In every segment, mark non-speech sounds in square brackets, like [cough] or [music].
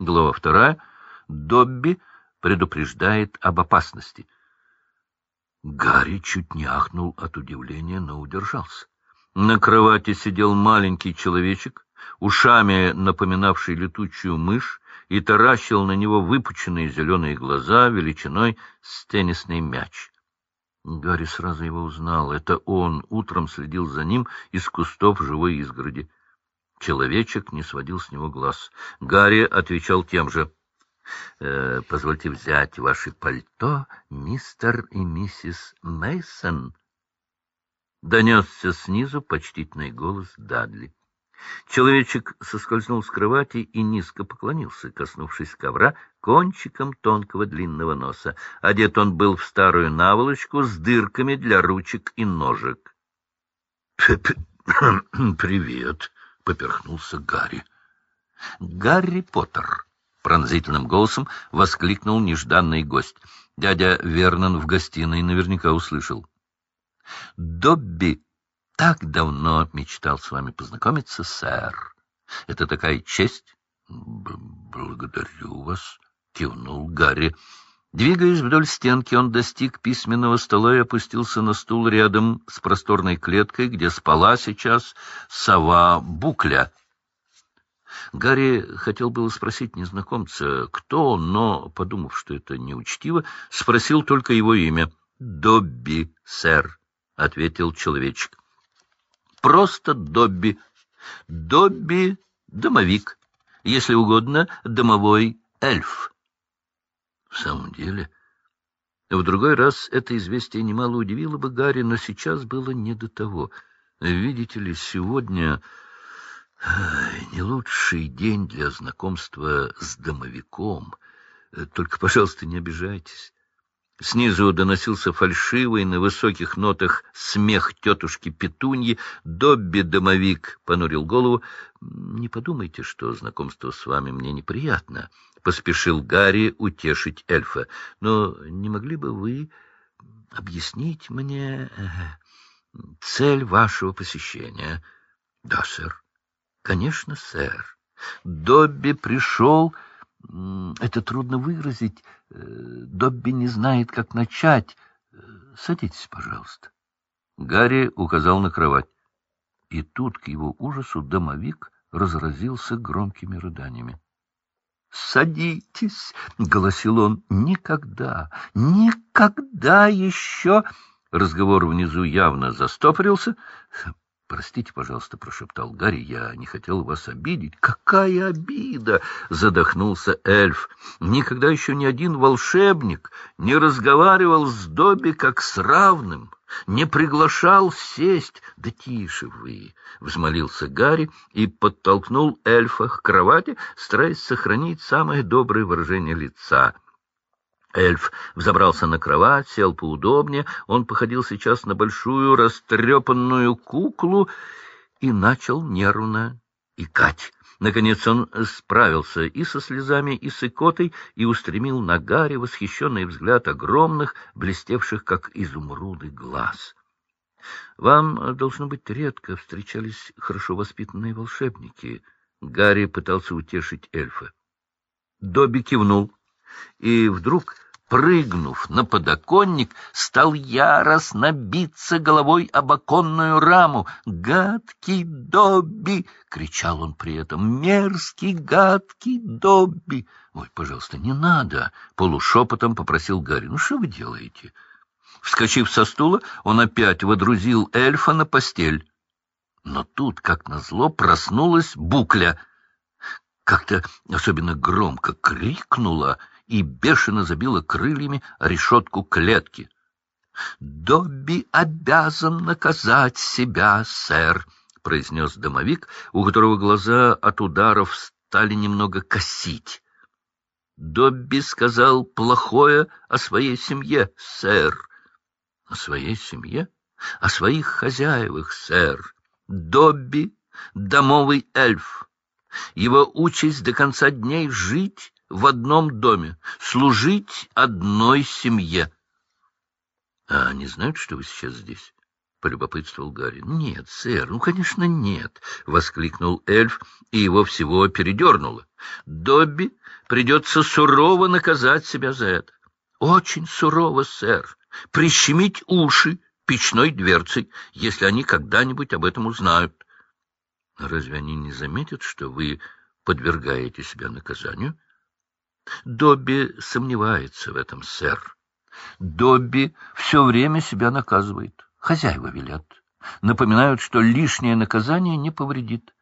Глава вторая. Добби предупреждает об опасности. Гарри чуть не ахнул от удивления, но удержался. На кровати сидел маленький человечек, ушами напоминавший летучую мышь, и таращил на него выпученные зеленые глаза величиной с теннисный мяч. Гарри сразу его узнал. Это он утром следил за ним из кустов живой изгороди. Человечек не сводил с него глаз. Гарри отвечал тем же. «Э, — Позвольте взять ваше пальто, мистер и миссис Мейсон. Донесся снизу почтительный голос Дадли. Человечек соскользнул с кровати и низко поклонился, коснувшись ковра кончиком тонкого длинного носа. Одет он был в старую наволочку с дырками для ручек и ножек. — [clears throat] Привет! — поперхнулся Гарри. — Гарри Поттер! — пронзительным голосом воскликнул нежданный гость. Дядя Вернон в гостиной наверняка услышал. — Добби так давно мечтал с вами познакомиться, сэр. Это такая честь. — Благодарю вас, — кивнул Гарри. Двигаясь вдоль стенки, он достиг письменного стола и опустился на стул рядом с просторной клеткой, где спала сейчас сова Букля. Гарри хотел было спросить незнакомца, кто но, подумав, что это неучтиво, спросил только его имя. — Добби, сэр, — ответил человечек. Просто Добби. Добби — домовик. Если угодно, домовой эльф. В самом деле... В другой раз это известие немало удивило бы Гарри, но сейчас было не до того. Видите ли, сегодня не лучший день для знакомства с домовиком. Только, пожалуйста, не обижайтесь. Снизу доносился фальшивый на высоких нотах смех тетушки Петуньи. Добби-домовик понурил голову. — Не подумайте, что знакомство с вами мне неприятно, — поспешил Гарри утешить эльфа. — Но не могли бы вы объяснить мне э, цель вашего посещения? — Да, сэр. — Конечно, сэр. Добби пришел... Это трудно выразить. Э, Добби не знает, как начать. Э, садитесь, пожалуйста. Гарри указал на кровать. И тут, к его ужасу, домовик разразился громкими рыданиями. — Садитесь, — голосил он, — никогда, никогда еще... Разговор внизу явно застопорился. — Простите, пожалуйста, — прошептал Гарри, — я не хотел вас обидеть. — Какая обида! — задохнулся эльф. Никогда еще ни один волшебник не разговаривал с Добби как с равным, не приглашал сесть. — Да тише вы! — взмолился Гарри и подтолкнул эльфа к кровати, стараясь сохранить самое доброе выражение лица — Эльф взобрался на кровать, сел поудобнее. Он походил сейчас на большую растрепанную куклу и начал нервно икать. Наконец он справился и со слезами, и с икотой, и устремил на Гарри восхищенный взгляд огромных, блестевших, как изумруды, глаз. — Вам, должно быть, редко встречались хорошо воспитанные волшебники. Гарри пытался утешить эльфа. Добби кивнул и вдруг, прыгнув на подоконник, стал яростно биться головой об оконную раму. «Гадкий Добби!» — кричал он при этом. «Мерзкий, гадкий Добби!» «Ой, пожалуйста, не надо!» — полушепотом попросил Гарри. «Ну, что вы делаете?» Вскочив со стула, он опять водрузил эльфа на постель. Но тут, как назло, проснулась букля. Как-то особенно громко крикнула — и бешено забила крыльями решетку клетки. — Добби обязан наказать себя, сэр, — произнес домовик, у которого глаза от ударов стали немного косить. Добби сказал плохое о своей семье, сэр. — О своей семье? О своих хозяевах, сэр. Добби — домовый эльф. Его участь до конца дней жить в одном доме, служить одной семье. — А они знают, что вы сейчас здесь? — полюбопытствовал Гарри. — Нет, сэр, ну, конечно, нет, — воскликнул эльф, и его всего передернуло. Добби придется сурово наказать себя за это. Очень сурово, сэр. Прищемить уши печной дверцей, если они когда-нибудь об этом узнают. Разве они не заметят, что вы подвергаете себя наказанию? Добби сомневается в этом, сэр. Добби все время себя наказывает. Хозяева велят. Напоминают, что лишнее наказание не повредит.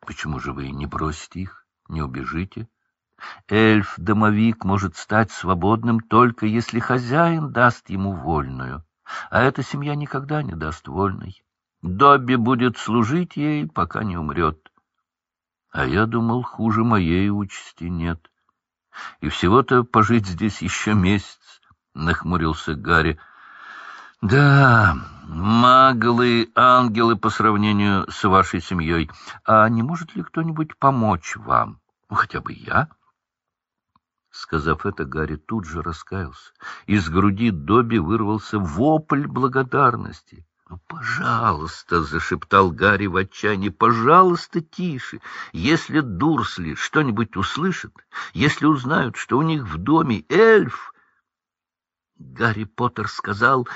Почему же вы не бросите их, не убежите? Эльф-домовик может стать свободным только если хозяин даст ему вольную, а эта семья никогда не даст вольной. Добби будет служить ей, пока не умрет. А я думал, хуже моей участи нет. И всего-то пожить здесь еще месяц, — нахмурился Гарри. Да, маглы, ангелы по сравнению с вашей семьей. А не может ли кто-нибудь помочь вам? Ну, хотя бы я? Сказав это, Гарри тут же раскаялся. Из груди Добби вырвался вопль благодарности. «Ну, пожалуйста!» — зашептал Гарри в отчаянии. «Пожалуйста, тише! Если Дурсли что-нибудь услышат, если узнают, что у них в доме эльф...» Гарри Поттер сказал,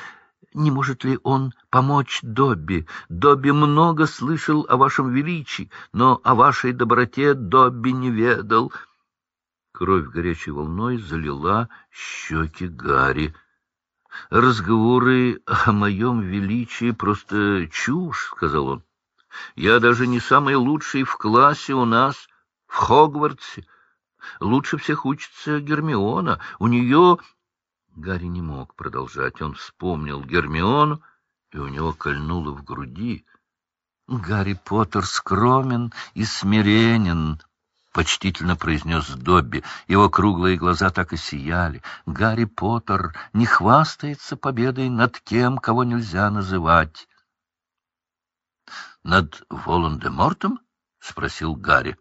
не может ли он помочь Добби. Добби много слышал о вашем величии, но о вашей доброте Добби не ведал. Кровь горячей волной залила щеки Гарри. — Разговоры о моем величии просто чушь, — сказал он. — Я даже не самый лучший в классе у нас, в Хогвартсе. Лучше всех учится Гермиона. У нее... Гарри не мог продолжать. Он вспомнил Гермиону, и у него кольнуло в груди. Гарри Поттер скромен и смиренен, — почтительно произнес Добби. Его круглые глаза так и сияли. Гарри Поттер не хвастается победой над кем, кого нельзя называть. — Над Волан-де-Мортом? — спросил Гарри.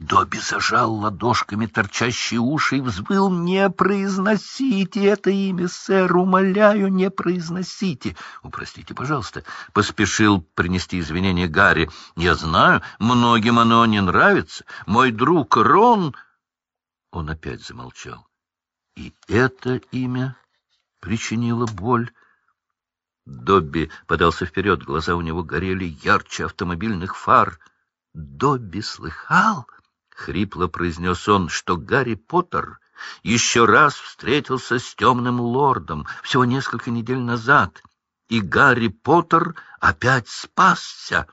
Добби зажал ладошками торчащие уши и взвыл. «Не произносите это имя, сэр! Умоляю, не произносите!» «Упростите, пожалуйста!» — поспешил принести извинения Гарри. «Я знаю, многим оно не нравится. Мой друг Рон...» Он опять замолчал. «И это имя причинило боль?» Добби подался вперед, глаза у него горели ярче автомобильных фар. «Добби слыхал?» — хрипло произнес он, что Гарри Поттер еще раз встретился с темным лордом всего несколько недель назад, и Гарри Поттер опять спасся.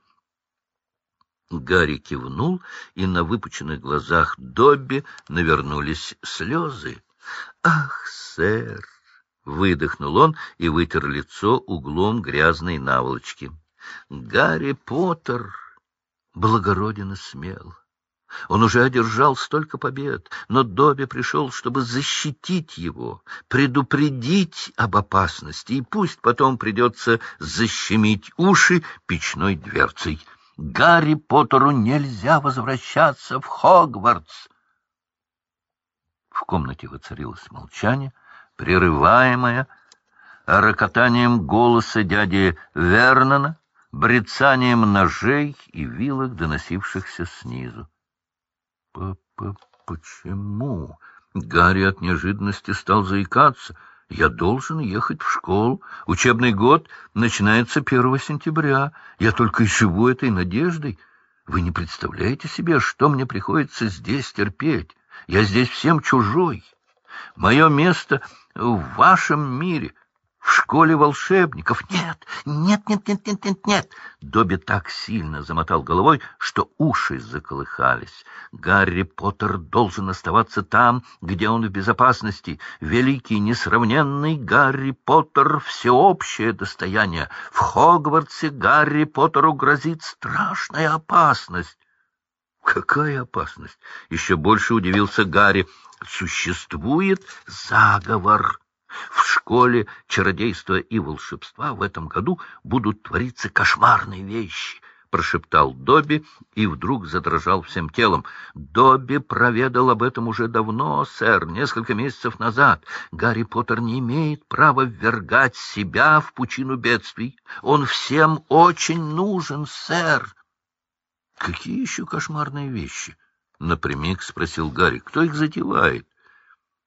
Гарри кивнул, и на выпученных глазах Добби навернулись слезы. — Ах, сэр! — выдохнул он и вытер лицо углом грязной наволочки. — Гарри Поттер благороден и смел. Он уже одержал столько побед, но Добби пришел, чтобы защитить его, предупредить об опасности, и пусть потом придется защемить уши печной дверцей. Гарри Поттеру нельзя возвращаться в Хогвартс. В комнате воцарилось молчание, прерываемое рокотанием голоса дяди Вернона, брецанием ножей и вилок, доносившихся снизу. Почему? Гарри от неожиданности стал заикаться. Я должен ехать в школу. Учебный год начинается первого сентября. Я только и живу этой надеждой. Вы не представляете себе, что мне приходится здесь терпеть. Я здесь всем чужой. Мое место в вашем мире — в школе волшебников. Нет, нет, нет, нет, нет, нет, нет. Добби так сильно замотал головой, что уши заколыхались. Гарри Поттер должен оставаться там, где он в безопасности. Великий, несравненный Гарри Поттер — всеобщее достояние. В Хогвартсе Гарри Поттеру грозит страшная опасность. Какая опасность? Еще больше удивился Гарри. Существует заговор. В школе чародейства и волшебства в этом году будут твориться кошмарные вещи, — прошептал Добби и вдруг задрожал всем телом. Добби проведал об этом уже давно, сэр, несколько месяцев назад. Гарри Поттер не имеет права ввергать себя в пучину бедствий. Он всем очень нужен, сэр. Какие еще кошмарные вещи? — напрямик спросил Гарри. — Кто их затевает?